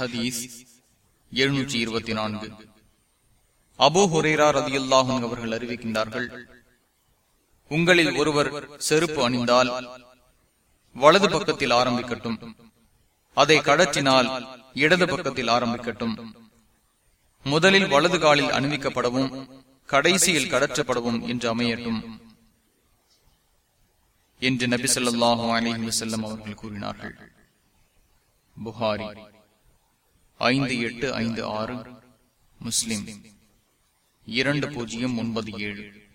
ஹதீஸ் எழுநூற்றி இருபத்தி நான்கு. அபு ஹுரேரா ரதி ரதியுல்லாஹும் அவர்கள் அறிவிக்கின்றார்கள் உங்களில் ஒருவர் செருப்பு அணிந்தால் வலது பக்கத்தில் ஆரம்பிக்கட்டும் அதை கடற்றினால் இடது பக்கத்தில் ஆரம்பிக்கட்டும். முதலில் வலது காலில் அணிவிக்கப்படவும் கடைசியில் கடற்றப்படவும் என்று அமையட்டும். என்று நபி சொல்லாஹு அலிஹி வசல்லம் அவர்கள் கூறினார்கள். புகாரி. ஐந்து எட்டு ஐந்து ஆறு முஸ்லிம். இரண்டு பூஜ்ஜியம் ஒன்பது ஏழு.